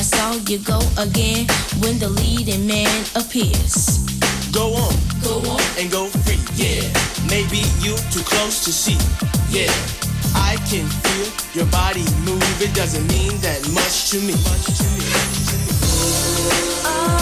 I saw you go again when the leading man appears. Go on, go on, and go free, yeah. Maybe you too close to see, yeah. I can feel your body move, it doesn't mean that much to me. Much to me. Oh.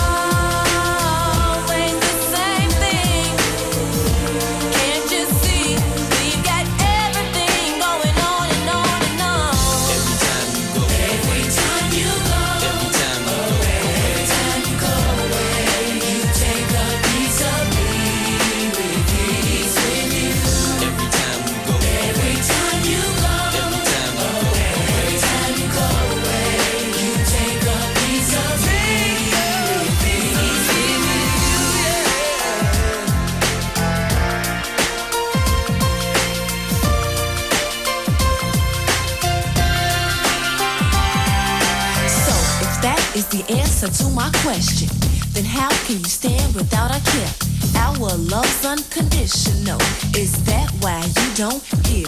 is the answer to my question. Then how can you stand without a care? Our love's unconditional. Is that why you don't hear?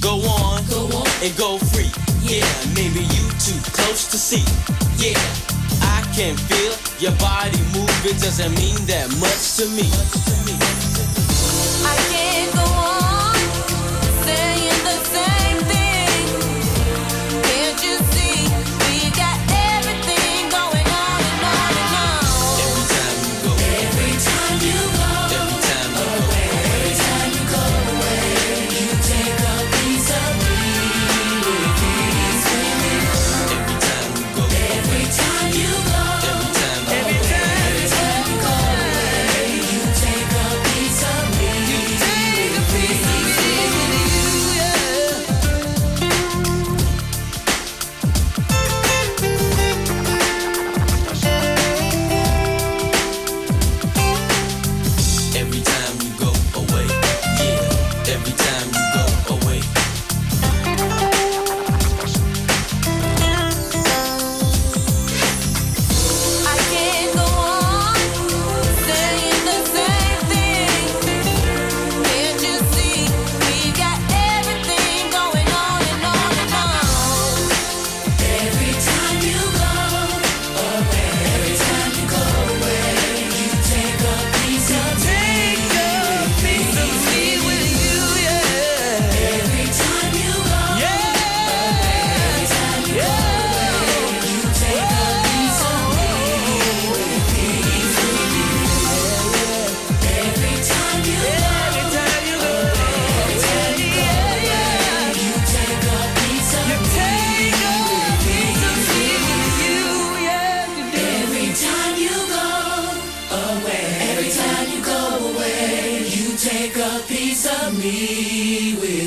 Go on, go on, and go free. Yeah, maybe you too close to see. Yeah, I can feel your body move. It doesn't mean that much to me. Much to me. me with